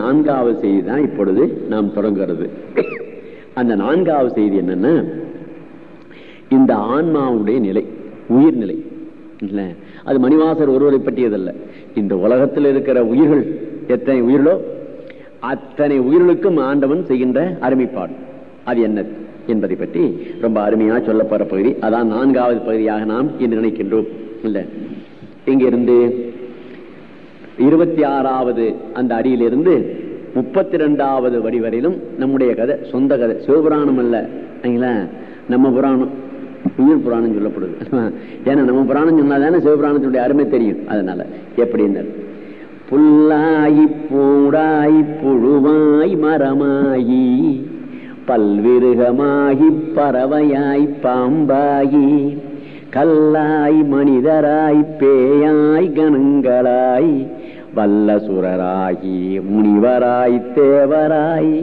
நான்காவது செய்தி தான் இப்பொழுது நாம் தொடங்குறது அந்த நான்காவது செய்தி என்னன்னா இந்த ஆன்மாவுடைய நிலை உயிர்நிலை இல்ல? அது மணிவாசர் ஒருவரை பற்றியதல்ல. இந்த உலகத்தில் இருக்கிற உயிர்கள் எத்தனை உயிர்களோ அத்தனை உயிர்களுக்கும் ஆண்டவன் செய்கின்ற அருமைப்பாடு. அது என்ன என்பதை பற்றி ரொம்ப அருமையா சொல்லப்படுற பகுதி. அதான் நான்காவது பகுதியாக நாம் இன்று நினைக்கின்றோம். இல்ல? இங்கிருந்து இருபத்தி ஆறாவது அந்த அடியிலிருந்து முப்பத்தி ரெண்டாவது வரி வரையிலும் நம்முடைய கதை சொந்த கதை. சிவபுராணம் அல்ல. நம்ம புராணம். உயிர் புராணம் சொல்லப்படுது. ஏன்னா நம்ம புராணம் சொன்னாதானே சிவபுராணத்தினுடைய அருமை தெரியும். அதனால எப்படின்னு புல்லாயி பூடாய் புழுவாய் மரமாயி பல்விருகமாகி பறவையாய் பாம்பாயி கல்லாய் மனிதராய் பேயாய் கணங்களாய் வல்லசுரராகி முனிவராய் தேவராய்.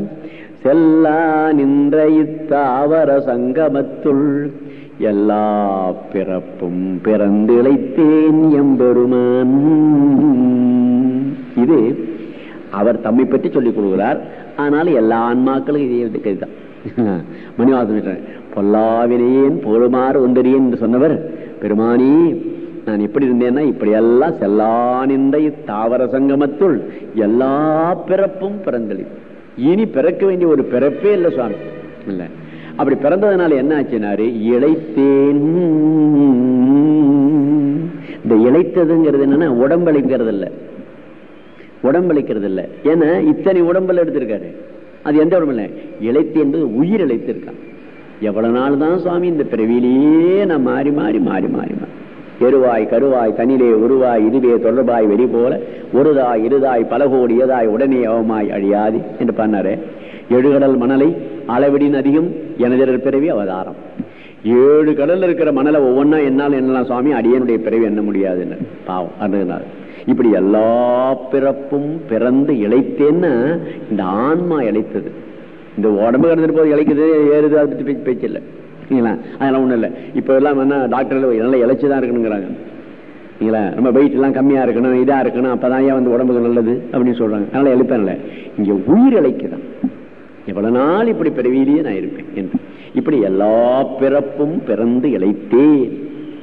செல்லா நின்ற இத்தாவர சங்கமத்துள் எல்லா பிறப்பும் பிறந்திழைத்தேன் எம்பெருமான். இது அவர் தம்மை பற்றி சொல்லிக் கொடுக்கிறார் ஆனால் எல்லா ஆன்மாக்களும் இதே கைதான் மணிவாசன் பொல்லாவினேன் பொருமாறு ஒன்றறியேன் என்று சொன்னவர் பெருமானி நான் எப்படி இருந்தேன்னா இப்படியெல்லாம் செல்லா நின்ற தாவர சங்கமத்துள் எல்லா பிறப்பும் பிறந்தளி இனி பிறக்க வேண்டிய ஒரு பிறப்பே இல்லை சுவாமி. இல்ல. அப்படி பிறந்ததுனால என்ன ஆச்சுனாரு? இழைத்தேன். இந்த இழைத்ததுங்கிறது என்னன்னா உடம்பளிக்கிறது இல்ல உடம்பளிக்கிறது இல்ல ஏன்னா இத்தனை உடம்புல எடுத்திருக்காரு. அது எந்த உடம்பு இல்லை இழைத்து என்பது உயிர் இழைத்திருக்கான். எவ்வளவு நாள் தான் சுவாமி இந்த பிறவியிலேயே நான் மாறி மாறி மாறி மாறி மாறி. எருவாய் கருவாய் தனிலே உருவாய் இதுவே தொடர்பாய் வெறி போல ஒருதாய் இருதாய் பலகோடி ஏதாய் உடனே அவமாய் அழியாது என்று பண்ணாரு. எழுகடல் மணலை அளவிடின் அதிகம் எனதிரர் பிறவி அவதாரம். ஏழு கடல்ல இருக்கிற மணலை ஒவ்வொன்னா என்னால் என்னலாம் சுவாமி அடியனுடைய பிறவி என்ன முடியாதுன்னு. பாவம் அதுனால இப்படி எல்லா பிறப்பும் பிறந்து இழைத்தேன்னு இந்த ஆன்மா இழைத்தது. இந்த உடம்பு கடந்துட்டு போது இழைக்குது ஏறுது அதை பற்றி பேச்சு இல்லை. சரிங்களா அதெல்லாம் ஒண்ணும் இல்லை. இப்ப எல்லாம் என்ன டாக்டர் நல்லா இழைச்சுதான் இருக்கணுங்கிறாங்க. சரிங்களா வெயிட் எல்லாம் கம்மியா இருக்கணும் இதா இருக்கணும் அப்பதான் ஏன் வந்து உடம்புக்கு நல்லது அப்படின்னு சொல்றாங்க. அதனால எழுப்பேன்ல. இங்க உயிர் இழைக்குதான் எவ்வளவு நாள் இப்படி பிறவியிலேயே நான் இருப்பேன் என்று. இப்படி எல்லா பிறப்பும் பிறந்து இழைத்தேன்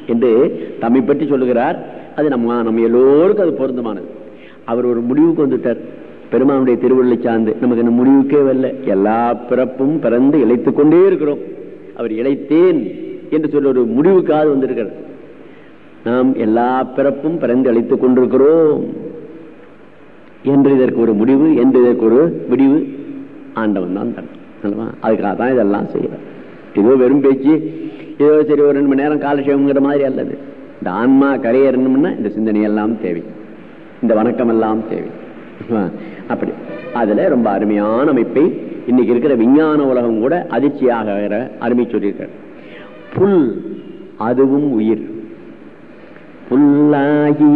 என்று தம்மை பற்றி சொல்லுகிறார். அது நம்ம நம்ம எல்லோருக்கும் அது பொருந்தமானது அவர் ஒரு முடிவுக்கு வந்துட்டார். பெருமானுடைய திருவள்ளை சார்ந்து. நமக்கு இந்த முடிவுக்கே வரல. எல்லா பிறப்பும் பிறந்து இழைத்துக் கொண்டே இருக்கிறோம். அவர் இழைத்தேன் என்று சொல்ல ஒரு முடிவுக்காக வந்திருக்கிறார் நாம் எல்லா பிறப்பும் பிறந்து அழைத்துக் கொண்டிருக்கிறோம் என்று இதற்கு ஒரு முடிவு என்று இதற்கு ஒரு விடிவு. ஆண்டவன் தான் தரணும் அதுக்காக தான் இதெல்லாம் செய்யறோம் இதோ வெறும் பேச்சு ஏதோ சரி ஒரு ரெண்டு மணி நேரம் காலட்சேபங்கிற மாதிரி அல்லது. இந்த ஆன்மா கரையேறணும்னா இந்த சிந்தனை எல்லாம் தேவை. இந்த வணக்கம் எல்லாம் தேவை. அப்படி. அதுல ரொம்ப அருமையான அமைப்பை இன்னைக்கு இருக்கிற விஞ்ஞான உலகம் கூட அதிர்ச்சியாக அருமை சொல்லியிருக்க புல் அதுவும் உயிர். புல்லாகி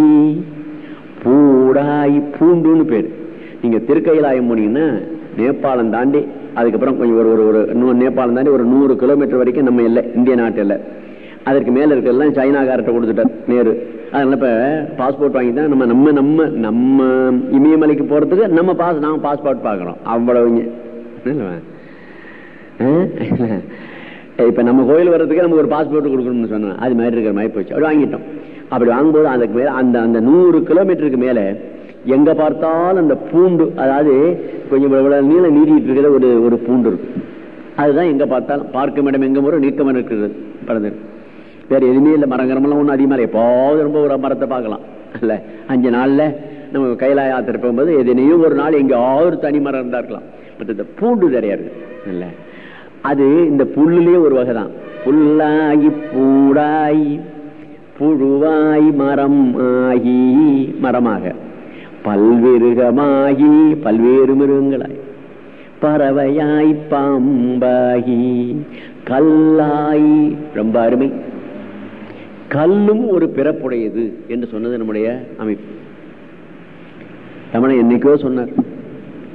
பூடாய் பூண்டுன்னு பேரு. நீங்க திருக்கையிலாயம் போனீங்கன்னா நேபாளம் தாண்டி அதுக்கப்புறம் கொஞ்சம் ஒரு ஒரு ஒரு நேபாளம் தாண்டி ஒரு நூறு கிலோமீட்டர் வரைக்கும் நம்ம இல்லை இந்திய நாட்டில் அதற்கு மேல இருக்கிறதெல்லாம் சைனாக்காரர்கிட்ட கொடுத்துட்டார் நேரு. அதனால இப்ப பாஸ்போர்ட் வாங்கி தான் நம்ம நம்ம நம்ம நம்ம இமயமலைக்கு போறதுக்கு நம்ம பாஸ் நாம பாஸ்போர்ட் பாக்குறோம். அவ்வளவுங்க. இப்ப நம்ம கோயில் வர்றதுக்கு நமக்கு ஒரு பாஸ்போர்ட் கொடுக்கணும்னு சொன்னோம் அது மாதிரி இருக்கிற மாதிரி போச்சு. அப்படி வாங்கிட்டோம். அப்படி வாங்கும்போது அதுக்கு மேல அந்த அந்த நூறு கிலோமீட்டருக்கு மேல எங்க பார்த்தாலும் அந்த பூண்டு அதாவது கொஞ்சம் நீளம் நீடிட்டு இருக்கிற ஒரு ஒரு பூண்டு இருக்கு அதுதான் எங்க பார்த்தாலும் பார்க்கும் இடம் எங்க முறை நீக்கம் இருக்கிறது. பறந்து வேற எதுவுமே இல்லை. மரங்கரமெல்லாம் ஒன்றும் அதிகமாக எப்போது ரொம்ப ஒரு மரத்தை பார்க்கலாம். இல்ல அஞ்சு நாள்ல நம்ம கைலாய யாத்திரை போகும்போது எதனையும் ஒரு நாள் எங்கேயாவது தனி மரம் இருந்தா இருக்கலாம் பட் பூண்டு நிறைய இருக்கு இல்ல அது இந்த புல்லுலயே ஒரு வகை தான் புல்லாகி பூடாய் புழுவாய் மரம் ஆகி மரமாக. பல்வேறுகமாகி பல்வேறு மிருகங்களாய். பறவையாய் பாம்பாகி கல்லாய் ரொம்ப அருமை. கல்லும் ஒரு பிறப்புடையது என்று சொன்னது நம்முடைய அமைப்பு. தமிழன் என்னைக்கோ சொன்னார்.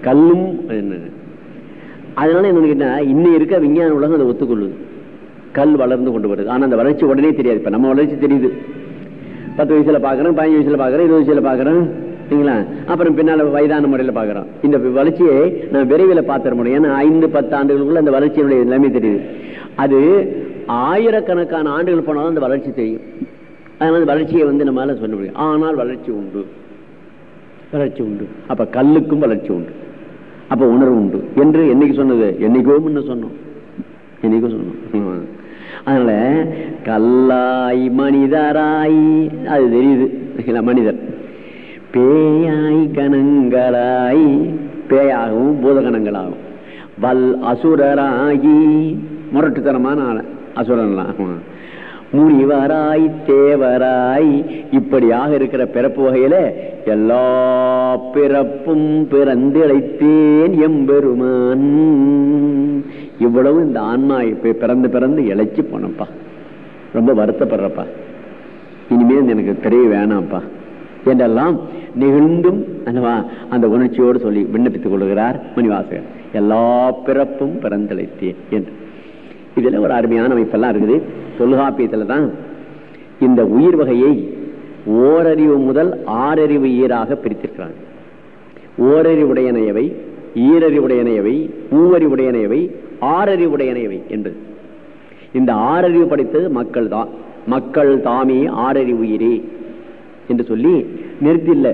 கல்லும் என்ன அதனால என்ன இன்னும் இருக்க விஞ்ஞான உலகம் அதை ஒத்துக்கொள்ளுது. கல் வளர்ந்து கொண்டு வருது. ஆனா அந்த வளர்ச்சி உடனே தெரியாது. இப்ப நம்ம வளர்ச்சி தெரியுது. பத்து வயசுல பாக்குறேன் பதினஞ்சு வயசுல பாக்குறேன் இருபது வயசுல பாக்குறேன் சரிங்களா? அப்புறம் பின்னால வயதான முறையில பாக்குறோம் இந்த வளர்ச்சியை நான் விரைவில் பார்த்துட முடியும் ஏன்னா ஐந்து பத்து ஆண்டுகளுக்குள்ள அந்த வளர்ச்சியினுடைய நிலைமை தெரியுது. அது ஆயிரக்கணக்கான ஆண்டுகள் போனாலும் அந்த வளர்ச்சி தெரியும். அதனால அந்த வளர்ச்சியை வந்து நம்மளால சொல்ல முடியும். ஆனால் வளர்ச்சி உண்டு. வளர்ச்சி உண்டு. அப்ப கல்லுக்கும் வளர்ச்சி உண்டு. அப்ப உணர்வு உண்டு. என்று என்னைக்கு சொன்னது? என்னைக்கோ முன்ன சொன்னோம். என்னைக்கோ சொன்னோம். அதனால கல்லாய் மனிதராய் அது தெரியுது. மனிதர். பேயாய் கணங்களாய் பேயாகவும் பூதகணங்களாகும் வல் அசுரராகி முரட்டுத்தனமான ஆள. அசுரன்லாம். முனிவராய் தேவராய் இப்படியாக இருக்கிற பிறப்பு வகையில எல்லா பிறப்பும் பிறந்திழைத்தேன் எம்பெருமான். இவ்வளவு இந்த ஆன்மா இப்ப பிறந்து பிறந்து இழைச்சி போனப்பா. ரொம்ப வருத்தப்படுறப்பா. இனிமேல் எனக்கு தெரிய வேணாம்ப்பா. என்றெல்லாம் நெகிழ்ந்தும் அந்த உணர்ச்சியோடு சொல்லி விண்ணப்பித்துக் கொள்கிறார் மணிவாசகர் எல்லா பிறப்பும் பிறந்தழைத்தேன் என்று. இதுல ஒரு அருமையான அமைப்பெல்லாம் இருக்குது. தொல்காப்பியத்தில் தான் இந்த உயிர் வகையை ஓரறிவு முதல் ஆறறிவு ஈராக பிரித்திருக்கிறாங்க ஓரறிவுடையனையவை ஈரறிவுடையனையவை மூவறிவுடையனையவை ஆறறிவுடையனையவை என்பது இந்த ஆறறிவு படைத்தது மக்கள் தான் மக்கள் தாமே ஆறறிவு உயிரே என்று சொல்லி நிறுத்தில்ல.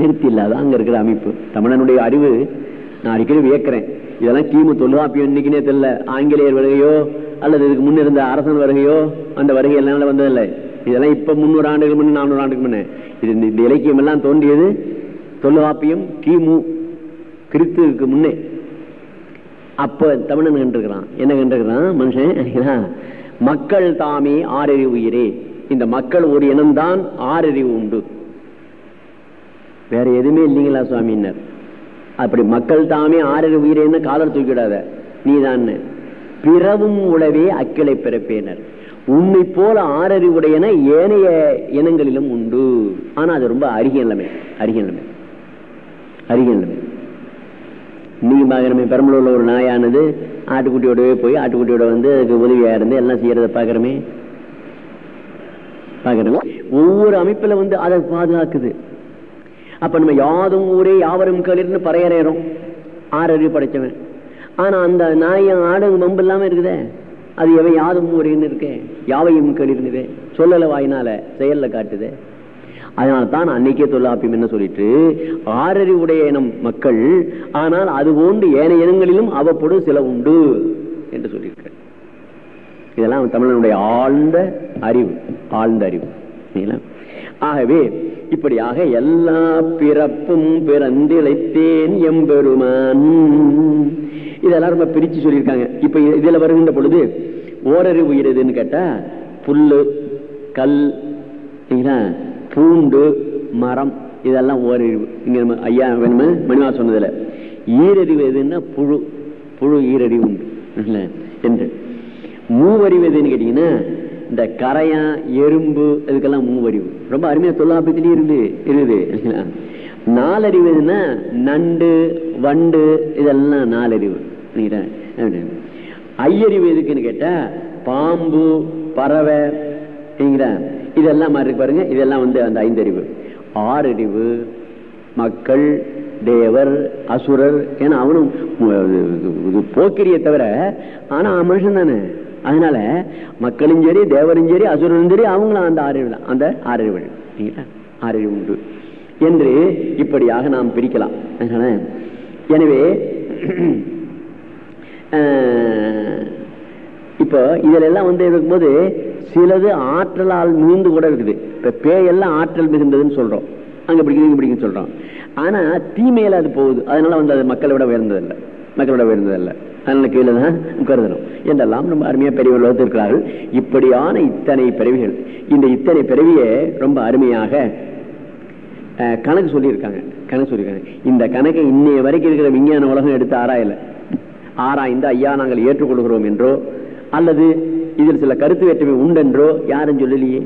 நிறுத்தில்ல அதான் அங்க இருக்கிற அமைப்பு. தமிழனுடைய அறிவு நான் அடிக்கடி வியக்கிறேன். இதெல்லாம் கிமு தொல்காப்பியம் இன்னைக்குனே தெரியல. ஆங்கிலேயர் வருகையோ அல்லது இதுக்கு முன்ன இருந்த அரசன் வருகையோ அந்த வருகை எல்லாம் வந்ததில்லை. இதெல்லாம் இப்ப முன்னூறு ஆண்டுகள் முன்ன நானூறு ஆண்டுக்கு முன்ன. இது இந்த இலக்கியம் எல்லாம் தோன்றியது தொல்காப்பியம் கிமு கிறித்துக்கு முன்னே. அப்ப தமிழன் கண்டிருக்கிறான். என்ன கண்டிருக்கிறான்? மனுஷன் மக்கள் தாமே ஆறறிவு உயிரே. இந்த மக்கள் ஒரு இனம்தான் ஆறறிவு உண்டு. வேற எதுவுமே இல்லைங்களா சுவாமினர் அப்படி மக்கள் தாமே ஆறறிவு உயிரேன்னு காலர் தூக்கிடாத. நீதான் பிறவும் உளவே அக்கிளை பிறப்பேனர். உன்னை போல ஆறறிவுடையன ஏனைய இனங்களிலும் உண்டு. ஆனா அது ரொம்ப அருகிய நிலைமை. அருகிய நிலைமை. அருகிய நிலைமை. பாக்குறமே பெரம்பலூர்ல ஒரு நாயானது ஆட்டுக்குட்டியோடவே போய் ஆட்டுக்குட்டியோட வந்து அதுக்கு உதவியா இருந்து எல்லாம் செய்யறத பாக்குறமே பாக்குறோம் ஒவ்வொரு அமைப்புல வந்து அதை பாதுகாக்குது. அப்ப நம்ம யாதும் ஊரே யாவரும் களிர்னு பறையறோம் ஆறறிவு படைச்சவன் ஆனா அந்த நாயம் ஆடு வம்பு இல்லாம இருக்குதே. அது எவன் யாதும் ஊரேன்னு இருக்கேன் யாவையும் களிர்னுதே சொல்லல வாயினால செயல்ல காட்டுதே. அதனால தான் அன்னைக்கே தொல்லாப்பியம் என்ன சொல்லிட்டு ஆறறிவுடைய இனம் மக்கள் ஆனால் அது போன்று ஏனைய இனங்களிலும் அவ்வப்போது சில உண்டு என்று சொல்லியிருக்க இதெல்லாம் தமிழனுடைய ஆழ்ந்த அறிவு ஆழ்ந்த அறிவு. ஆகவே இப்படியாக எல்லா பிறப்பும் பிறந்திழைத்தேன் எம்பெருமான். இதெல்லாம் ரொம்ப பிரிச்சு சொல்லியிருக்காங்க. இப்ப இதுல வருகின்ற பொழுது ஓரறிவு உயிரதுன்னு கேட்டா புல்லு கல் பூண்டு மரம் இதெல்லாம் ஓரறிவு. இங்க ஐயா வேணுமே மணிவா சொன்னதுல. ஈரறிவு எதுன்னா புழு புழு ஈரறிவு உண்டு. என்று. மூவறிவு எதுன்னு கேட்டீங்கன்னா இந்த கரையா எறும்பு இதுக்கெல்லாம் மூவறிவு. ரொம்ப அருமையா தொல்லாபத்திலேயே இருந்து இருக்குது நாலறிவு எதுன்னா நண்டு வண்டு இதெல்லாம் நாலறிவு. ஐயறிவு எதுக்குன்னு கேட்டா பாம்பு பறவை இதெல்லாம் மாதிரி பாருங்க. இதெல்லாம் வந்து அந்த ஐந்தறிவு. ஆறறிவு மக்கள் தேவர் அசுரர் ஏன்னா அவனும் போக்கிரிய தவிர ஆனா மனுஷன் தானே. அதனால மக்களும் சரி தேவரும் சரி அசுரனும் சரி அவங்களும் அந்த ஆறறிவு தான். அந்த ஆறறிவு ஆறறிவு உண்டு. என்று இப்படியாக நாம் பிரிக்கலாம். எனவே இப்போ இதுல எல்லாம் வந்து இருக்கும்போது சிலது ஆற்றலால் மிகுந்து கூட இருக்குது. இப்ப பேயெல்லாம் ஆற்றல் மிகுந்ததுன்னு சொல்றோம். அங்க பிடிக்குது பிடிக்குன்னு சொல்றோம். ஆனா தீமையில அது போகுது. அதனால வந்து அது மக்களை விட உயர்ந்ததில்லை. மக்களை விட உயர்ந்ததில்லை. அதனால கீழே தான் கருதணும். என்றெல்லாம் ரொம்ப அருமையா பெரியவர்கள் வகுத்திருக்கிறார்கள். இப்படியான இத்தனை பிறவிகள். இந்த இத்தனை பிறவியை ரொம்ப அருமையாக கணக்கு சொல்லியிருக்காங்க. கணக்கு சொல்லியிருக்காங்க. இந்த கணக்கை இன்னைய வரைக்கும் இருக்கிற விஞ்ஞான உலகம் எடுத்து ஆராயலை. ஆராய்ந்து ஐயா நாங்கள் ஏற்றுக்கொள்கிறோம் என்றோ அல்லது இதில் சில கருத்து வேற்றுமை உண்டென்றோ யாரும் சொல்லலையே?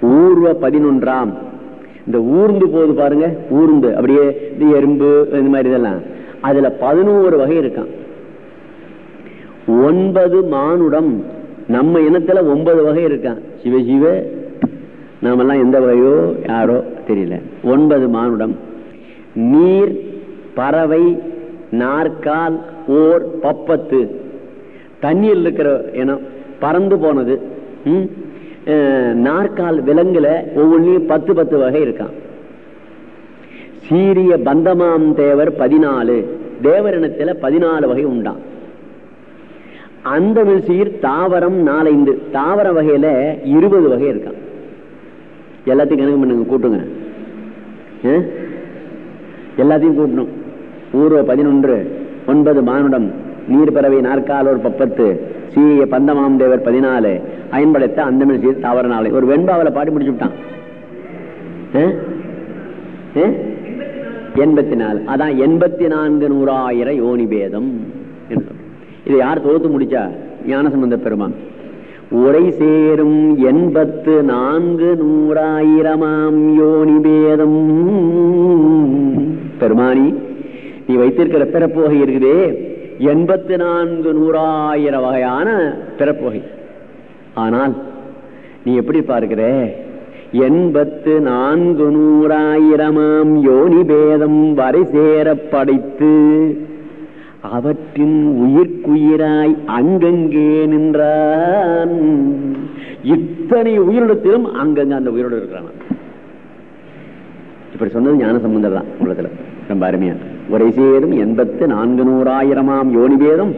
ஊர்வ பதினொன்றாம். இந்த ஊர்ந்து போது பாருங்க ஊர்ந்து. அப்படியே இந்த எறும்பு இந்த மாதிரி இதெல்லாம். அதுல பதினோரு வகை இருக்கான் ஒன்பது மானுடம். நம்ம இனத்துல ஒன்பது வகை இருக்கான் சிவ சிவ. நாமெல்லாம் எந்த வகையோ யாரோ தெரியல. ஒன்பது மானுடம். நீர் பறவை நாற்கால் ஓர் பப்பத்து. தண்ணீர் இருக்கிற இனம் பறந்து போனது. நாற்கால் விலங்குல ஒவ்வொன்றையும் பத்து பத்து வகை இருக்கான் சீரிய பந்தமாம் தேவர் பதினாலு. தேவரினத்துல பதினாலு வகை உண்டான் அந்த சீர் தாவரம் நாலைந்து. தாவர வகையில இருபது வகை இருக்கான் எல்லாத்தையும் கணக்கு பண்ணுங்க கூட்டுங்க. எல்லாத்தையும் கூட்டணும். பூர்வ பதினொன்று ஒன்பது மானுடம் நீர் பறவை நாற்காலோர் பப்பத்து சீய பந்தமாம் தேவர் பதினாலு ஐம்படைத்த அந்தமிழ் சீர் தாவர நாளை ஒரு வெண்பாவில் பாடி முடிச்சு விட்டான் எண்பத்தி நாலு அதான் எண்பத்தி நான்கு நூறாயிரம் யோனி பேதம் என்று. இதை யார் தொகுத்து முடிச்சா? ஞானசம்பந்த பெருமான். உரை சேரும் எண்பத்து நான்கு நூறாயிரமாம் யோனி பேதம். பெருமானி நீ வைத்திருக்கிற பிறப்பு வகை இருக்குது. எண்பத்தி நான்கு நூறாயிரம் வகையான பிறப்பு வகை ஆனால் நீ எப்படி பார்க்கிற? எண்பத்து நான்கு நூறாயிரமாம் யோனி பேதம் வரை சேர படைத்து அவற்றின் உயிர்க்குயிராய் அங்கங்கே நின்றான். இத்தனை உயிரிடத்திலும் அங்கங்க அந்த உயிரோடு இருக்கிறான். இப்படி சொன்னது ஞான சம்பந்தர் தான் உள்ளத்துல ரொம்ப அருமையா. உரை சேரும் எண்பத்து நான்கு நூறாயிரமாம் யோனிபேதம்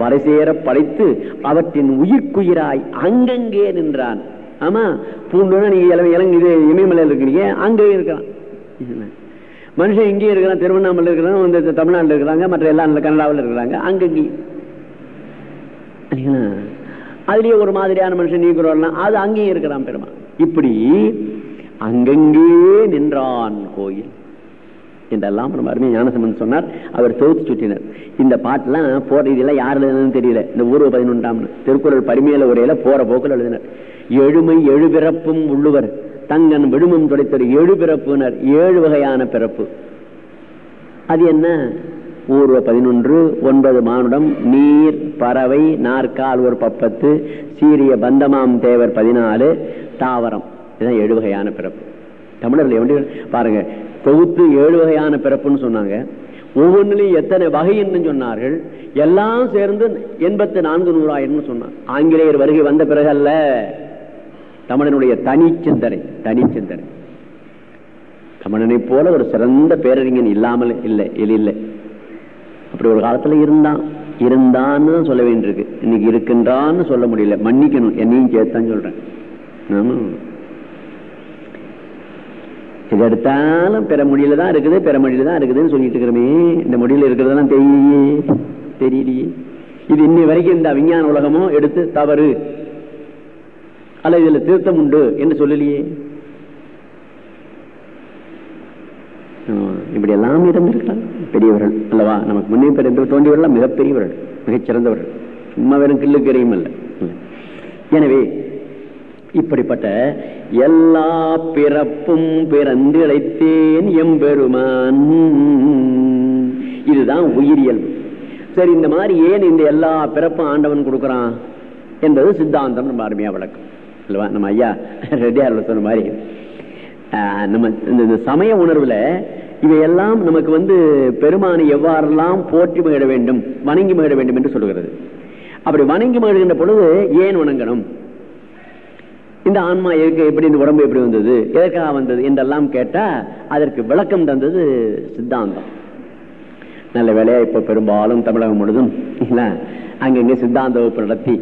வரைசேர படைத்து அவற்றின் உயிர்க்குயிராய் அங்கங்கே நின்றான். ஆமா பூண்டுனா நீங்க இளம் இது இமயமலையில் இருக்கிறீங்க அங்கே இருக்கிறான் மனுஷன் இங்கேயும் இருக்கிறான் திருவண்ணாமலை இருக்கிறான் வந்து தமிழ்நாட்டில் இருக்கிறாங்க மற்ற எல்லா கனடாவில் இருக்கிறாங்க அங்கங்கேயும் அதுலயே ஒரு மாதிரியான மனுஷன் நீக்கிறோம் அது அங்கேயும் இருக்கிறான் பெருமா இப்படி அங்கங்கே நின்றான் கோயில். என்றெல்லாம் நம்ம அருமை ஞானசம்பந்தன் சொன்னார். அவர் தொகுத்து சுற்றினார். இந்த பாட்டெல்லாம் போற இதெல்லாம் யார் எழுதுனதுன்னு தெரியல. இந்த ஊர்வ பதினொன்றாம் திருக்குறள் பரிமையில உரையில போற போக்கில் எழுதினார். எழுமை எழுபிறப்பும் உள்ளுவர். தங்கன் விடுமும் துடைத்தர் ஏழு பிறப்புனர் ஏழு வகையான பிறப்பு. அது என்ன? ஊர்வ பதினொன்று ஒன்பது மானுடம் நீர் பறவை நாற்கால் ஒரு பப்பத்து சீரிய பந்தமாம் தேவர் பதினாலு தாவரம். இதுதான் ஏழு வகையான பிறப்பு. தமிழர்கள் எப்படி பாருங்க தொகுத்து ஏழு வகையான பிறப்புன்னு சொன்னாங்க. ஒவ்வொன்றிலையும் எத்தனை வகைன்னு சொன்னார்கள். எல்லாம் சேர்ந்து எண்பத்தி நான்கு நூறாயிரம் சொன்னார் ஆங்கிலேயர் வருகை வந்த பிறகு அல்ல தமிழனுடைய தனிச்சிந்தனை தனிச்சிந்தனை தமிழனை போல ஒரு சிறந்த பேரறிஞன் இல்லாமல் இல்லை இல்லை. அப்படி ஒரு காலத்துல இருந்தான். இருந்தான்னு சொல்ல வேண்டியிருக்கு. இன்னைக்கு இருக்கின்றான்னு சொல்ல முடியல. மன்னிக்கணும். என்னையும் சேர்த்தான் சொல்றேன். ஆமா எது எடுத்தாலும் பிற மொழியில தான் இருக்குது பிற மொழியில தான் இருக்குதுன்னு சொல்லிட்டு இருக்கிறோமே. இந்த மொழியில இருக்கிறதெல்லாம் தெரியலையே தெரியலையே இது இன்னி வரைக்கும் இந்த விஞ்ஞான உலகமோ எடுத்து தவறு. அல்ல இதுல திருத்தம் உண்டு என்று சொல்லலையே. இப்படி எல்லாம் இருந்திருக்கலாம். பெரியவர்கள் அல்லவா? நமக்கு முன்னே பிறந்து தோன்றியவர்கள் மிகப்பெரியவர்கள் மிகச்சிறந்தவர்கள். சும்மா வெறும் கில்லுக்கரையும் அல்ல. எனவே இப்படிப்பட்ட எல்லா பிறப்பும் பிறந்து இழைத்தேன் எம்பெருமான். இதுதான் உயிரியல். சரி இந்த மாதிரி ஏன் இந்த எல்லா பிறப்பும் ஆண்டவன் கொடுக்கறான் என்பது சித்தாந்தம் நம்ம அருமையா விளக்கம். இல்லவா? நம்ம ஐயா ரெட்டியார் சொன்ன மாதிரி. நம்ம இந்த சமய உணர்வுல இவையெல்லாம் நமக்கு வந்து பெருமானை எவ்வாறெல்லாம் போற்றி மகிழ வேண்டும் வணங்கி மகிழ வேண்டும் என்று சொல்லுகிறது. அப்படி வணங்கி மகிழ்கின்ற பொழுது ஏன் வணங்கணும்? இந்த ஆன்மா எதுக்கு எப்படி இந்த உடம்பு எப்படி வந்தது எதற்காக வந்தது என்றெல்லாம் கேட்டா அதற்கு விளக்கம் தந்தது சித்தாந்தம். நல்ல வேலையா இப்ப பெரும்பாலும் தமிழகம் முழுதும் அங்கங்க சித்தாந்த வகுப்பு நடத்தி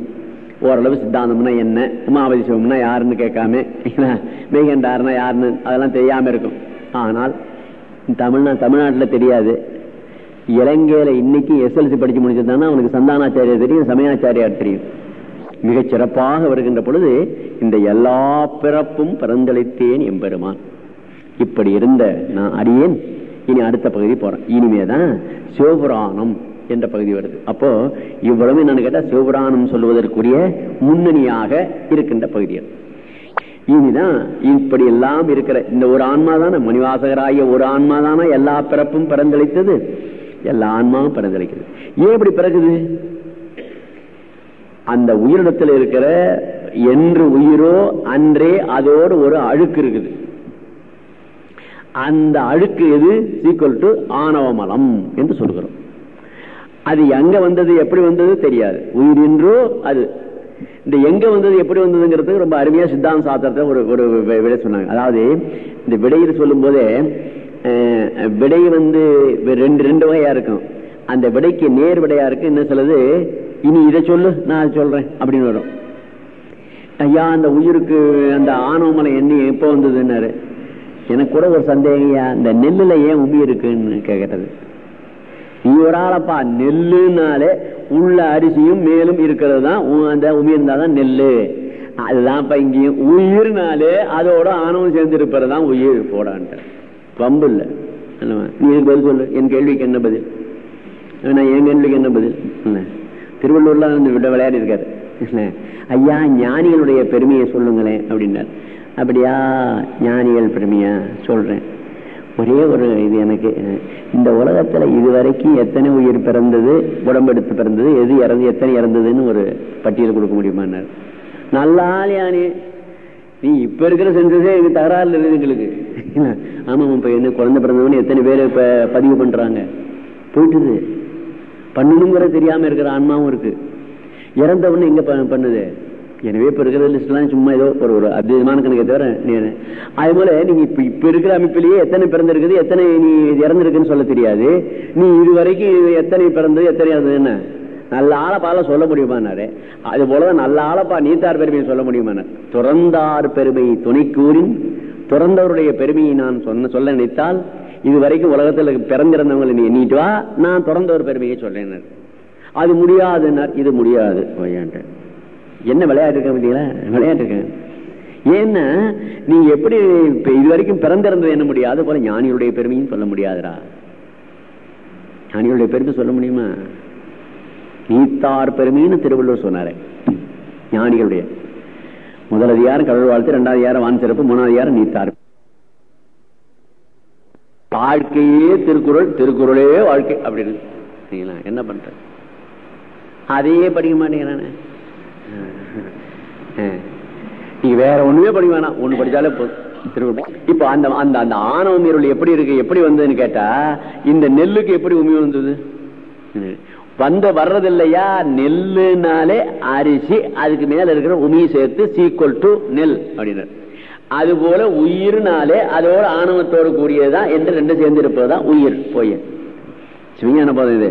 ஓரளவு சித்தாந்தம்னா என்ன உமாவதி சிவம்னா யாருன்னு கேட்காம மெய்கண்டாருனா யாருன்னு அதெல்லாம் தெரியாம இருக்கும். ஆனால் தமிழ்நா தமிழ்நாட்டில் தெரியாது. இலங்கையில இன்னைக்கு எஸ்எல்சி படிச்சு முடிச்சதுதானே அவனுக்கு சந்தானாச்சாரியார் தெரியும் சமயாச்சாரியார் தெரியும். மிகச் சிறப்பாக வருகின்ற பொழுது இந்த எல்லா பிறப்பும் பிறந்தளித்தேன் எம்பெருமான். இப்படி இருந்த நான் அறியேன் இனி அடுத்த பகுதி போறேன். இனிமேதான் சிவபுராணம் என்ற பகுதி வருது. அப்போ இவ்வளவு என்னன்னு கேட்டா சிவபுராணம் சொல்லுவதற்குரிய முன்னணியாக இருக்கின்ற பகுதிகள். இனிதான் இப்படி எல்லாம் இருக்கிற இந்த ஒரு ஆன்மா தானே மணிவாசகராகிய ஒரு ஆன்மா தானே எல்லா பிறப்பும் பிறந்தளித்தது. எல்லா ஆன்மாவும் பிறந்தளிக்கிறது ஏன் இப்படி பிறகுது அந்த உயிரிடத்தில் இருக்கிற என்று உயிரோ அன்றே அதோடு ஒரு அழுக்கு இருக்குது. அந்த அழுக்கு எது? சீக்குவல் டு ஆணவமலம் என்று சொல்கிறோம் அது எங்க வந்தது எப்படி வந்தது தெரியாது. உயிர் என்றோ அது. இந்த எங்க வந்தது எப்படி வந்ததுங்கிறது ரொம்ப அருமையா சித்தாந்த சாத்திரத்தை ஒரு ஒரு விடை சொன்னாங்க. அதாவது இந்த விடையில் சொல்லும் போதே விடை வந்து ரெண்டு ரெண்டு வகையா இருக்கும். அந்த விடைக்கு நேர் விடையா இருக்கு. என்ன சிலது இனி இதை சொல்லு நான் சொல்றேன் அப்படின்னு வரும். ஐயா அந்த உயிருக்கு அந்த ஆணவமலை என்ன எப்போ வந்ததுன்னாரு? எனக்கு கூட ஒரு சந்தேகம் இந்த நெல்லுல ஏன் உமி இருக்குன்னு கேட்கறது நீ ஒரு ஆளப்பா நெல்லுனாலே உள்ள அரிசியும் மேலும் இருக்கிறது தான் அந்த உமி இருந்தாதான் நெல்லு. அதுதான் இங்கேயும் உயிர்னாலே அதோட ஆணவம் சேர்ந்து இருப்பதுதான் உயிர் போடான்ட்ட பம்பு இல்லை. நீ பதில் சொல்லு என் கேள்விக்கு என்ன பதில்? நான் என் கேள்விக்கு என்ன பதில்? திருவள்ளூர்ல வந்து விட விளையாடி இருக்காரு. ஐயா ஞானிகளுடைய பெருமையை சொல்லுங்களேன் அப்படின்னார். அப்படியா ஞானிகள் பெருமையா? சொல்றேன். ஒரே ஒரு இது எனக்கு. இந்த உலகத்துல இதுவரைக்கும் எத்தனை உயிர் பிறந்தது உடம்பெடுத்து பிறந்தது எது இறந்து எத்தனை இறந்ததுன்னு ஒரு பட்டியல் கொடுக்க முடியுமான்னார். நல்லா யானே நீ இப்ப இருக்கிற சென்சஸே இது தகராறு இருக்குது எங்களுக்கு. ஆமா இப்ப என்ன குழந்தை பிறந்தவன்னு எத்தனை பேர் இப்ப பதிவு பண்றாங்க? போயிட்டுது. பண்ணணுங்கிற தெரியாம இருக்கிற ஆன்மாவும் இருக்கு. இறந்தவொன்னு எங்க பண்ணுது? எனவே இப்ப இருக்கிற லிஸ்ட் எல்லாம் சும்மா ஏதோ ஒரு ஒரு அத்தியமான கணக்கை தவிர அது போல நீங்க இப்ப இப்ப இருக்கிற அமைப்பிலேயே எத்தனை பிறந்திருக்குது எத்தனை நீ இறந்திருக்குன்னு சொல்ல தெரியாது. நீ இது வரைக்கும் எத்தனை பிறந்தது எத்தனை இறந்ததுன்னு நல்ல ஆளப்பால சொல்ல முடியுமானாரு. அது போலதான் நல்ல ஆளப்பா நீத்தார் பெருமையை சொல்ல முடியுமானார் துறந்தார் பெருமை துணைக்கூறின் துறந்தவருடைய பெருமையை நான் சொன்ன சொல்ல நினைத்தால் இது வரைக்கும் உலகத்துல பிறந்திருந்தவங்களை நீ எண்ணிட்டு வா. நான் துறந்தவர் பெருமையை சொல்றேன் அது முடியாதுன்னார் இது முடியாது. என்ன விளையாட்டு இருக்க பார்த்தீங்களா? விளையாட்டு இருக்கேன் ஏன்னா நீ எப்படி இது வரைக்கும் பிறந்திருந்தது என்ன முடியாது போல ஞானியுடைய பெருமையும் சொல்ல முடியாதுடா. ஞானியுடைய பெருமை சொல்ல முடியுமா? நீத்தார் பெருமைன்னு திருவள்ளுவர் சொன்னாரு. ஞானிகளுடைய. முதலதிகாரம் கடவுள் வாழ்த்து ரெண்டாவது யாரம் வான் சிறப்பு மூணாவது யாரம் நீத்தார். வாழ்க்கையே திருக்குறள் திருக்குறளே வாழ்க்கை அப்படின்னு. சரிங்களா? என்ன பண்ற? அதையே படிக்க மாட்டேங்கிறானே நீங்க வேற ஒண்ணுமே படிக்க வேணாம். ஒண்ணு படிச்சாலே போதும். இப்ப அந்த அந்த அந்த ஆணவ மீறல் எப்படி இருக்கு எப்படி வந்ததுன்னு கேட்டா இந்த நெல்லுக்கு எப்படி உண்மை வந்தது? வந்த வர்றது இல்லையா? நெல்லுனாலே அரிசி அதுக்கு மேல இருக்கிற உமியை சேர்த்து சீக்வல் டு நெல் அப்படின்னாரு. அது போல உயிர்னாலே அதோட ஆணவத்தோடு கூடியதுதான் என்று ரெண்டு சேர்ந்து இருப்பதுதான் உயிர் போய் சிவஞான பதம் இது.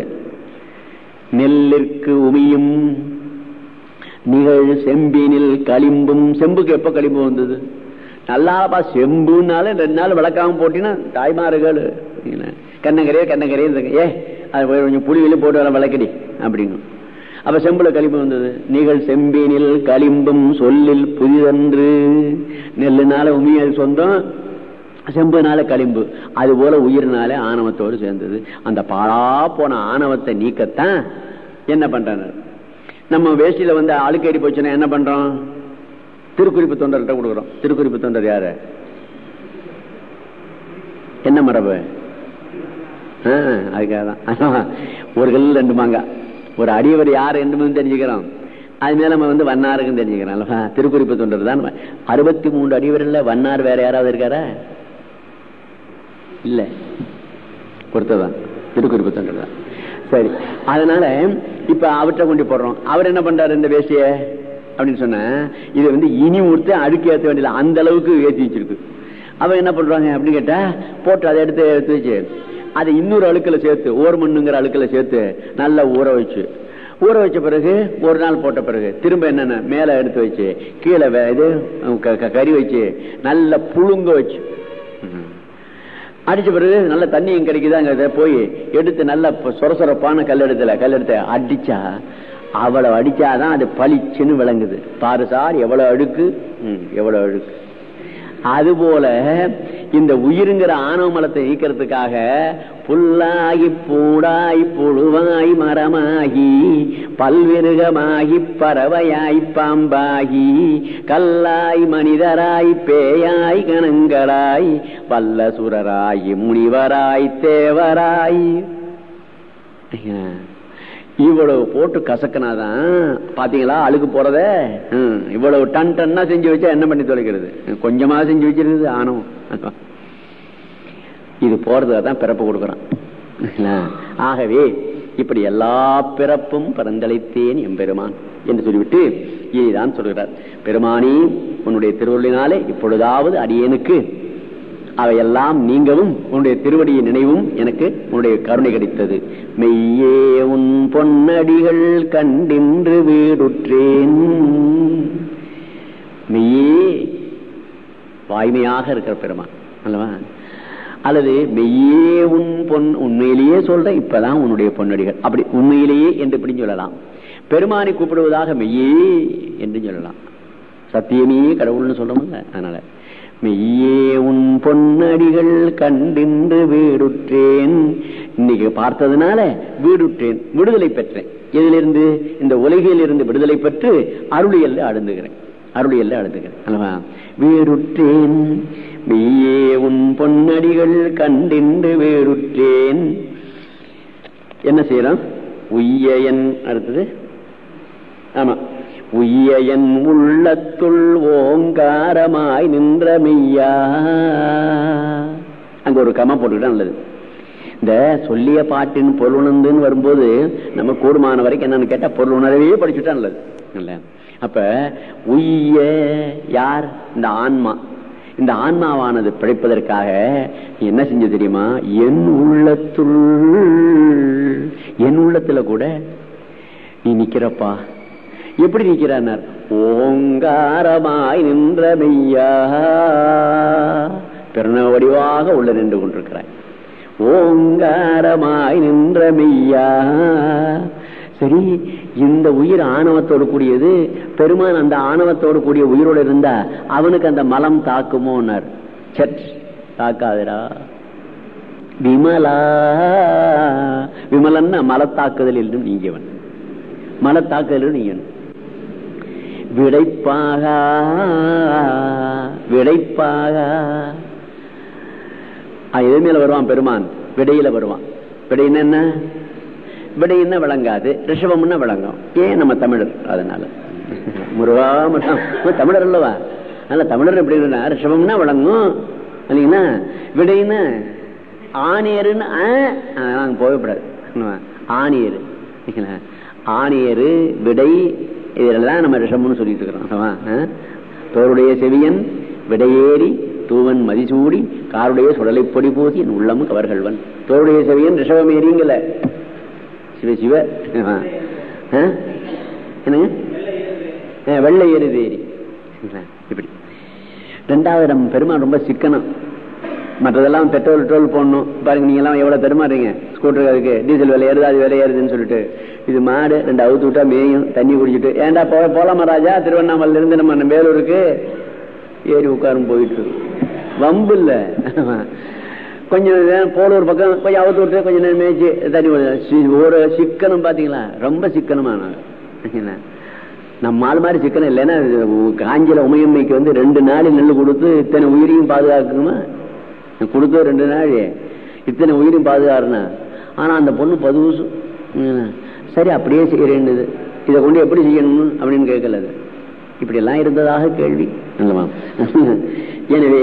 நெல்லிற்கு உமியும் நிகழ் செம்பினில் களிம்பும். செம்புக்கு எப்ப களிம்பு வந்தது? நல்லாப்பா செம்புனால ரெண்டு நாள் விளக்காம போட்டீங்கன்னா தாய்மார்கள் கண்ணங்கரையே கண்ணங்கரையே ஏ அது கொஞ்சம் புளியில போட்டு வர விளக்கடி அப்படிங்க அப்ப செம்புல களிம்பு வந்தது. நிகழ் செம்பினில் களிம்பும் சொல்லில் புதிதன்று. நெல்லுனால உமியல் சொந்தம் செம்புனால களிம்பு. அது போல உயிர்னால ஆணவத்தோடு சேர்ந்தது. அந்த பாழா போன ஆணவத்தை நீக்கத்தான் என்ன பண்றாங்க? நம்ம வேஷ்டியில வந்து அழுக்கேறி போச்சுன்னா என்ன பண்றோம்? திருக்குறிப்பு தொண்டர்கிட்ட கொடுக்குறோம். திருக்குறிப்பு தொண்டர் யாரு? என்ன மரபு? அதுக்காக தான் ஒரு கல் ரெண்டு மாங்காய் ஒரு அடியவர் யார் என்று தெரிஞ்சுக்கிறோம். அது மேல நம்ம வந்து வண்ணாருக்குன்னு தெரிஞ்சுக்கிறோம் திருக்குறிப்பு தொண்டர் தான். அறுபத்தி மூன்று அடிவரில் வண்ணார் வேற யாராவது இருக்காரா? இல்ல. பொறுத்ததான் திருக்குறிப்பு தொண்டர் தான் சரி. அதனால இப்ப அவற்றை கொண்டு போடுறோம். அவர் என்ன பண்றாரு இந்த வேஷ்டிய? அப்படின்னு சொன்ன இதை வந்து இனி ஒருத்த அழுக்கி ஏற்ற வேண்டியது அந்த அளவுக்கு ஏற்றி வச்சிருக்கு. அவன் என்ன பண்றாங்க அப்படின்னு கேட்டா போட்டு அதை எடுத்து எடுத்து வச்சு அதை இன்னொரு அழுக்கில் சேர்த்து ஓர் மண்ணுங்கிற அழுக்கில் சேர்த்து நல்லா ஊற வச்சு. ஊற வச்ச பிறகு ஒரு நாள் போட்ட பிறகு திரும்ப என்னென்ன? மேலே எடுத்து வச்சு கீழே இது கறி வச்சு நல்ல புழுங்க வச்சு. அடிச்ச பிறகு நல்ல தண்ணியும் கிடைக்குதாங்கிறத போய் எடுத்து நல்ல சொரசொரப்பான கல்லெடுத்துல கல்லெடுத்த அடிச்சா அவ்வளவு அடிச்சாதான் அது பளிச்சுன்னு விளங்குது. பாரு சார் எவ்வளவு அழுக்கு? எவ்வளவு அழுக்கு. அதுபோல இந்த உயிருங்கிற ஆணவ மலத்தை நீக்கிறதுக்காக புல்லாகி பூடாய் புழுவாய் மரமாகி பல்விருகமாகி பறவையாய் பாம்பாகி கல்லாய் மனிதராய் பேயாய் கணங்களாய் வல்ல சுரராய் முனிவராய் தேவராய். இவ்வளவு போட்டு கசக்கினாதான் பாத்தீங்களா அழுக்கு போறத? இவ்வளவு டன் டன்னா செஞ்சு வச்சா என்ன பண்ணி தொலைக்கிறது? கொஞ்சமா செஞ்சு வச்சிருக்குது ஆனவம் இது போறதுக்காக தான் பிறப்பு கொடுக்கறான். ஆகவே இப்படி எல்லா பிறப்பும் பரந்தளித்தேன் எம்பெருமான் என்று சொல்லிவிட்டு இதுதான் சொல்கிறார். பெருமானி உன்னுடைய திருவள்ளினாலே இப்பொழுதாவது அடியேனுக்கு அவையெல்லாம் நீங்களும் உன்னுடைய திருவடியின் நினைவும் எனக்கு உன்னுடைய கருணை கிடைத்தது. மெய்யே உன் பொன்னடிகள் கண்டின்று வீடுற்றேன். மெய்யே வாய்மையாக இருக்கிற பெருமா அல்லவா? அல்லது மெய்யே உன் பொன் உண்மையிலேயே சொல்ற இப்பதான் உன்னுடைய பொன்னடிகள். அப்படி உண்மையிலேயே என்று இப்படி சொல்லலாம். பெருமானை கூப்பிடுவதாக மெய்யே என்று சொல்லலாம். சத்தியமே கடவுள்னு சொல்றோம்ல அதனால. மெய்யே உன் பொன்னடிகள் கண்டின்று வீடுற்றேன். இன்னைக்கு பார்த்ததுனால வீடுற்றேன் விடுதலை பெற்றேன். எதிலிருந்து? இந்த உலகில் இருந்து விடுதலை பெற்று அருளியல்ல அழுந்துகிறேன். அருளியல்ல அழுந்துகிறேன். அல்லவா? வீடுற்றேன். மெய்யே உன் பொன்னடிகள் கண்டின்று வீடுற்றேன். என்ன செய்யறோம் உய்ய என் அடுத்தது. ஆமா. உய்ய என் உள்ளத்துள் ஓங்காரமாய் நின்ற மெய்யா. அங்க ஒரு கம போட்டுக்கிட்டா நல்லது. இந்த சொல்லிய பாட்டின் பொருளுணர்ந்துன்னு வரும்போது நம்ம கூடுமான வரைக்கும் என்னன்னு கேட்டா பொருள் உணர்வே படிச்சுட்டா நல்லது. இல்ல. அப்ப உய்ய யார்? இந்த ஆன்மா. இந்த ஆன்மாவானது பிழைப்பதற்காக என்ன செஞ்ச தெரியுமா? என் உள்ளத்துள். என் உள்ளத்துல கூட நீ நிக்கிறப்பா. எப்படி நிற்கிறார் ஓங்காரமாய் நின்ற மெய்யா பிறன வடிவாக உள்ள நின்று கொண்டிருக்கிறாய். ஓங்காரமாய் நின்ற மெய்யா சரி இந்த உயிர் ஆணவத்தோடு கூடியது பெருமான் அந்த ஆணவத்தோடு கூடிய உயிரோடு இருந்தா அவனுக்கு அந்த மலம் தாக்குமோன்னார். சட் தாக்காதுடா. விமலா. விமலன்னா மலத்தாக்குதலில் நீங்கவன் மலத்தாக்குதலில் நீங்கவன் விடைப்பாக விடைப்பாக. எது மேல வருவான் பெருமான்? விடையில வருவான். விடைன்னா என்ன விடையின்னா விளங்காது? ரிஷபம்னா விளங்கும்? ஏன் நம்ம தமிழர்? அதனால. முருகா முருகா. தமிழர் அல்லவா? அதனால தமிழர் எப்படி ரிஷபம்னா விளங்கும்? இல்லைங்களா? விடைன்னு ஆணியருன்னு போகப்படாது போகக்கூடாது ஆணியர். ஆணியரு விடை இதெல்லாம் நம்ம ரிஷம்னு சொல்லிட்டு இருக்கிறோம் தோருடைய செவியன் விடையேறி தூவன் மதிசூடி காருடைய சுடலை பொடி பூசி என் உள்ளமும் கவர்கள்வன். தோருடைய செவியன் ரிஷபமேரிங்கல சிவ சிவ. என்னங்க வெள்ளை எருதேரி இப்படி. ரெண்டாவது நம்ம பெருமாள் ரொம்ப சிக்கனம். மற்றதெல்லாம் பெட்ரோல் பெட்ரோல் போடணும். பாருங்க நீங்க எல்லாம் எவ்வளவு பெருமாறீங்க ஸ்கூட்டருக்கு அதுக்கு டீசல் விலை ஏறுது அது விலை ஏறுதுன்னு சொல்லிட்டு. இது மாடு ரெண்டு அவுத்து விட்டா மேயும் தண்ணி குடிச்சிட்டு. ஏன்டா போ போலாமா ராஜா? திருவண்ணாமலையில இருந்து நம்ம வேலூருக்கு ஏறி உட்காரும் போயிட்டு வம்பு இல்ல. கொஞ்சம் நேரம் போலூர் பக்கம் கொஞ்சம் அவுத்து விட்டு கொஞ்சம் நேரம் மேய்ச்சி தண்ணி ஒரு சிக்கனம் பாத்தீங்களா? ரொம்ப சிக்கனமான நம்ம ஆள் மாதிரி சிக்கனம் இல்லைன்னா காஞ்சில உமையம்மைக்கு வந்து ரெண்டு நாள் நெல் கொடுத்து இத்தனை உயிரையும் பாதுகாக்கணுமா? கொடுத்த ரெண்டு நாள். இத்தனை உயிரும் பாதுகாருனா ஆனா அந்த பொண்ணு பதுவுசு சரி அப்படியே செய்யறேன்னுது இதை கொண்டு எப்படி செய்யணும் அப்படின்னு கேட்கல அது இப்படி எல்லாம் இருந்ததாக கேள்வி. எனவே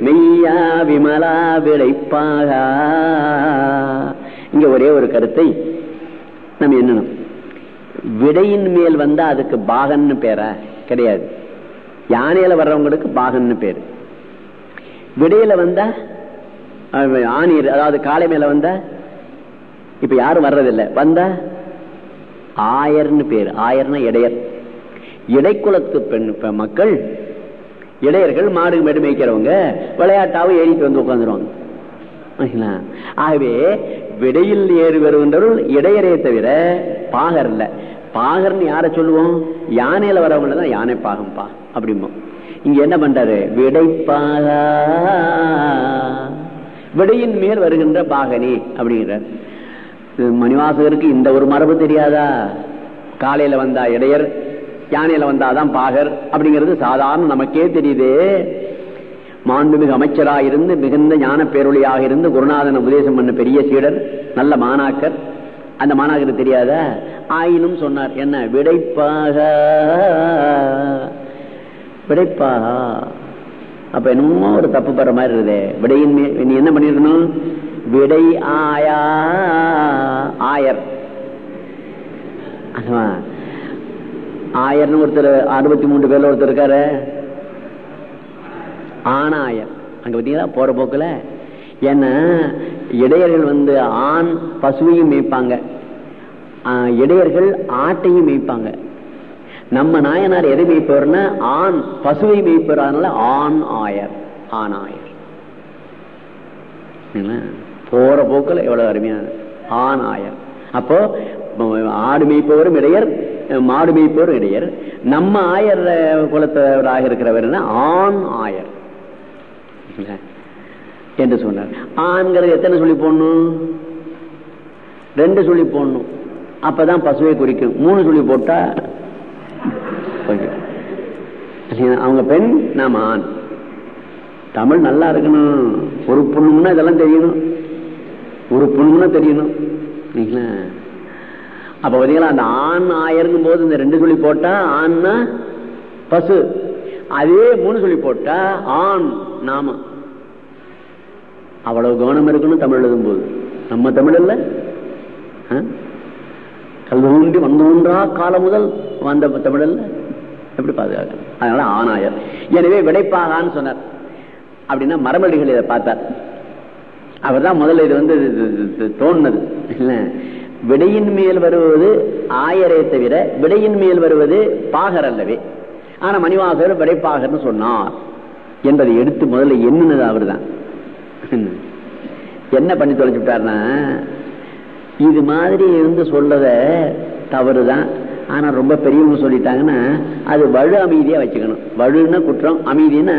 மெய்யா விமலா விளைப்பாக? இங்க ஒரே ஒரு கருத்தை நம்ம என்னணும் விடையின் மேல் வந்தா அதுக்கு பாகன்னு பேரா? கிடையாது. யானையில வர்றவங்களுக்கு பாகன்னு பேரு. விடையில வந்தா ஆணியர் அதாவது காலை மேல வந்தா இப்ப யாரும் வர்றதில்லை. வந்தா ஆயர்னு பேர். ஆயர்னா இடையர். இடைக்குலத்து பெண் மக்கள் இடையர்கள் மாடு மேடு மேய்க்கிறவங்க விளையாட்டாவும் ஏறிட்டு வந்து உட்காந்துருவாங்க ஆகவே விடையில் ஏறி வருகின்றவர்கள் இடையரே தவிர பாகர் இல்ல. பாகர்னு யார சொல்லுவோம்? யானையில வரவங்கள தான் யானை பாகம்பா அப்படிம்போம். இங்க என்ன பண்றாரு? விடைப்பாகா. விடையின் மேல் வருகின்ற பாகனி அப்படிங்கிறார். மணிவாசகருக்கு இந்த ஒரு மரபு தெரியாதா? காலையில வந்தா இடையர் யானையில வந்தாதான் பாகர் அப்படிங்கிறது சாதாரண நமக்கே தெரியுது. மாண்புமிகு அமைச்சராக இருந்து மிகுந்த ஞான பேரொழியாக இருந்து குருநாதன் உபதேசம் பண்ண பெரிய சீடர் நல்ல மாணாக்கர். அந்த மாணாக்கர் தெரியாத? ஆயினும் சொன்னார் என்ன விடைப்பாக? விடைப்பாக? அப்ப என்னமோ ஒரு தப்பு பெற மாதிரி இருக்குதே. விடையின் நீ என்ன பண்ணிருக்கணும் விடை ஆயா ஆயர் ஆயர்னு ஒருத்தர் அறுபத்தி மூன்று பேர்ல ஒருத்தர் இருக்காரு. ஆணாயர். அங்க பாத்தீங்களா? போற போக்குல. ஏன்னா இடையர்கள் வந்து ஆண் பசுவையும் மேய்ப்பாங்க. இடையர்கள் ஆட்டையும் மேய்ப்பாங்க. நம்ம நாயனார் எதை மேய்ப்பவர்னா ஆண் பசுவை மேய்ப்பவர் அதனால ஆண் ஆயர் ஆண் ஆயர் போற போக்குல எவ்வளவு அருமையான ஆண் ஆயர் அப்போ ஆடு மேய்ப்பவரும் இடையர் மாடு மேய்ப்பவரும் இடையர். நம்ம ஆயர் குலத்தவராக இருக்கிறவர் ஆண் ஆயர். என்று சொன்னார். ஆண்கிறது எத்தனை சொல்லி போடணும்? ரெண்டு சொல்லி போடணும். அப்பதான் பசுவை குறிக்கும். மூணு சொல்லி போட்டா அவங்க பெண் நாம் ஆண். தமிழ் நல்லா இருக்கணும். ஒரு இதெல்லாம் தெரியணும். ஒரு பொண்ணும்னா தெரியணும். அப்ப பாத்தீங்களா அந்த ஆண் ஆயருங்கும் போது இந்த ரெண்டு சொல்லி போட்டா ஆண்னா பசு. அதே மூணு சொல்லி போட்டா ஆண் நாம அவ்வளவு கவனம் இருக்கணும் தமிழ் எழுதும் போது நம்ம தமிழ் இல்ல? கல்வூண்டி வந்தூன்றா காலம் முதல் வந்த தமிழ் இல்ல? எப்படி பாதுகாக்க அதனால ஆணாயர் எனவே விடைப்பாகான்னு சொன்னார். அப்படின்னா மரமடிகள் இதை பார்த்தார். அவர் தான் முதல்ல இது வந்து தோணுனது. இல்லை. விடையின் மேல் வருவது ஆயரை தவிர விடையின் மேல் வருவது பாகர் அல்லவே. ஆனா மணிவாசகர் விடைப்பாகர்னு சொன்னார். என்பதை எடுத்து முதல்ல எண்ணுனது அவர் தான் என்ன பண்ணி தொலைச்சுட்டார்னா இது மாதிரி இருந்து சொல்லத தவறுதான். ஆனா ரொம்ப பெரியவங்க சொல்லிட்டாங்கன்னா அது வலு அமைதியா வச்சுக்கணும். வலுன்னா குற்றம் அமைதினா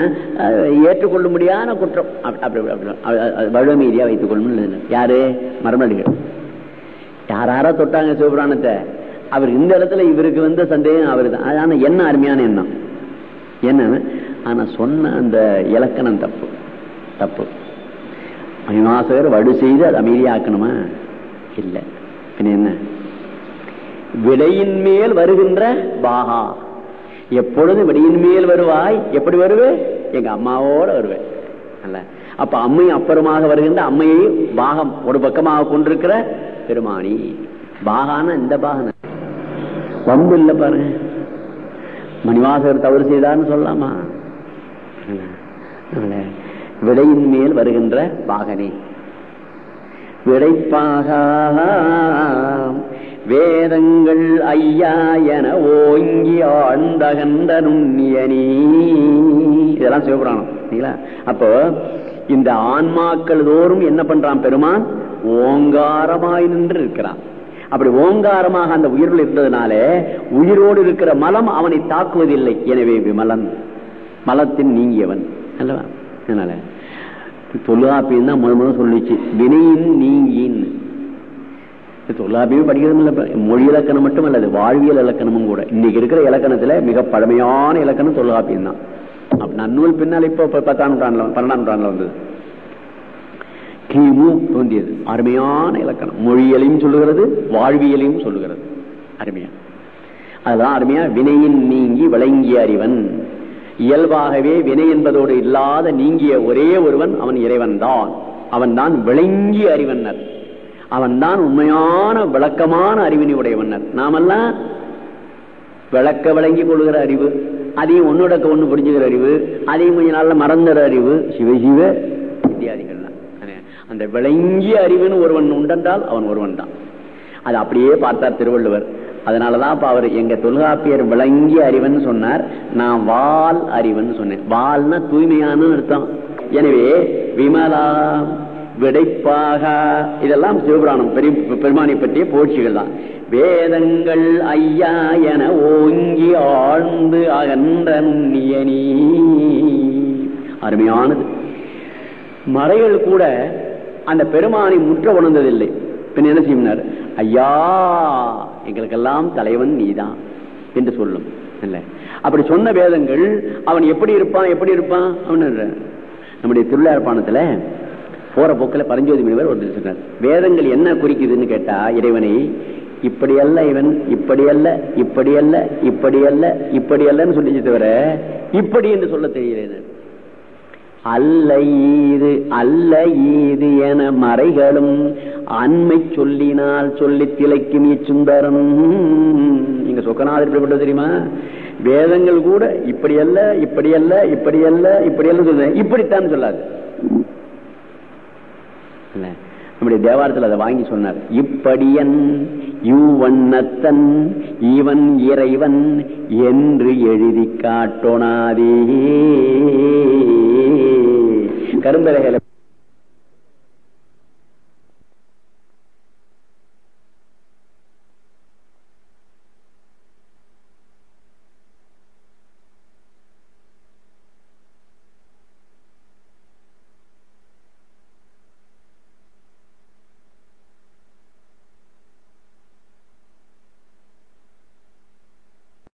ஏற்றுக்கொள்ள முடியாத குற்றம். அப்படி வலு அமைதியா வைத்துக் கொள்ளணும் யாரு? மரமடிகள் யாராரா தொட்டாங்க சிவபுராணத்தை. அவர் இந்த இடத்துல இவருக்கு வந்த சந்தேகம் அவரு தான் ஆனா என்ன அருமையான எண்ணம்? என்ன ஆனா சொன்ன அந்த இலக்கணம் தப்பு. தப்பு. மணிவாசகர் வடு செய்து அது அமைதியாக்கணுமா? இல்லை. என்ன? விடையின் மேல் வருகின்ற பாகா. எப்பொழுது விடையின் மேல் வருவாய்? எப்படி வருவேன் எங்க அம்மாவோட வருவேன் அல்ல. அப்ப அம்மை அப்புறமாக வருகின்ற அம்மையை பாகம் ஒரு பக்கமாக கொண்டிருக்கிற பெருமானி. பாகான இந்த பாகன வம்பு இல்ல பாருங்க. மணிவாசகர் தவறு செய்தார்னு சொல்லலாமா விடையின் மேல் வருகின்ற பாகனே. விடைப்பாக வேதங்கள் ஐயா என ஓங்கி ஆழ்ந்தகந்த நுண்ணியனி இதெல்லாம் சிவபுராணம் சரிங்களா அப்போ இந்த ஆன்மாக்கள் தோறும் என்ன பண்றான் பெருமான்? ஓங்காரமாய் நின்று இருக்கிறான். அப்படி ஓங்காரமாக அந்த உயிர்கள் இருந்ததுனால உயிரோடு இருக்கிற மலம் அவனை தாக்குவதில்லை. எனவே விமலன். மலத்தின் நீங்கியவன். அல்லவா? அதனால தொல்லாப்பியம் தான் முதல் முதல் சொல்லிச்சு. வினையின் நீங்கின் தொல்லாப்பியம் படிக்கிறது இல்லை மொழி இலக்கணம் மட்டும் அல்லது வாழ்வியல் இலக்கணமும் கூட. இன்னைக்கு இருக்கிற இலக்கணத்துல மிக பழமையான இலக்கணம் தொல்லாப்பியம் தான். நன்னூல் பின்னால் இப்போ பத்தாம் நூற்றாண்டுல பன்னெண்டாம் நூற்றாண்டுல வந்தது. கிமு தோன்றியது. அருமையான இலக்கணம். மொழியலையும் சொல்லுகிறது வாழ்வியலையும் சொல்லுகிறது. அருமையா. அதுதான் அருமையா. வினையின் நீங்கி விளங்கிய அறிவன். இயல்பாகவே வினை என்பதோடு இல்லாத நீங்கிய ஒரே ஒருவன் அவன் இறைவன் தான் அவன் தான் விளங்கிய அறிவன்னர். அவன் தான் உண்மையான விளக்கமான அறிவினை உடையவன்னர். நாமெல்லாம் விளக்க விளங்கி கொள்கிற அறிவு அதையும் ஒன்னுடக்க ஒண்ணு புரிஞ்சுக்கிற அறிவு அதையும் கொஞ்ச நாள்ல மறந்துற அறிவு சிவ சிவ இத்தியாதிகள்லாம் அந்த விளங்கிய அறிவுன்னு ஒருவன் உண்டென்றால் அவன் ஒருவன் தான் அது அப்படியே பார்த்தார் திருவள்ளுவர். அதனாலதான் இப்ப அவர் எங்க தொல்காப்பியர் விளங்கிய அறிவன் சொன்னார். நான் வால் அறிவன் சொன்னேன். வால்னா தூய்மையான அர்த்தம். எனவே விமலா விடைப்பாக இதெல்லாம் சிவபுராணம். பெரிய பெருமானை பற்றிய போட்சிகள் தான். வேதங்கள் ஐயா என ஓங்கி ஆழ்ந்து அகன்ற நுண்ணியனி. அருமையானது. மறைகள் கூட அந்த பெருமானை முற்ற உணர்ந்ததில்லை. பின் என்ன செய்யினார் ஐயா எங்களுக்கெல்லாம் தலைவன் நீதான் என்று சொல்லும். இல்ல. அப்படி சொன்ன வேதங்கள் அவன் எப்படி இருப்பான் எப்படி இருப்பான் அவன் நம்முடைய திருவிழாப்பாணத்துல போற போக்கில் பரஞ்சோதி முனிவர் ஒரு சொன்னார் வேதங்கள் என்ன குறிக்குதுன்னு கேட்டா இறைவனை இப்படி அல்ல இவன் இப்படி அல்ல இப்படி அல்ல இப்படி அல்ல இப்படி அல்லன்னு சொல்லிச்சு தவிர இப்படி என்று சொல்ல தெரியல அல்ல ஈது அல்ல ஈது என மறைகளும் அண்மை சொல்லினால் சொல்லி திளைக்கும் இச்சுந்தரம் நீங்க சொக்கநாதர் எப்படிப்பட்டது தெரியுமா? வேதங்கள் கூட இப்படி அல்ல இப்படி அல்ல இப்படி அல்ல இப்படி அல்ல சொல்ல இப்படித்தான் சொல்லாது. நம்முடைய தேவாரத்தில் அதை வாங்கி சொன்னார். இப்படியன் யூவண்ணத்தன் இவன் இறைவன் என்று எழுதி காட்டோனாதே. கரும்பலகையில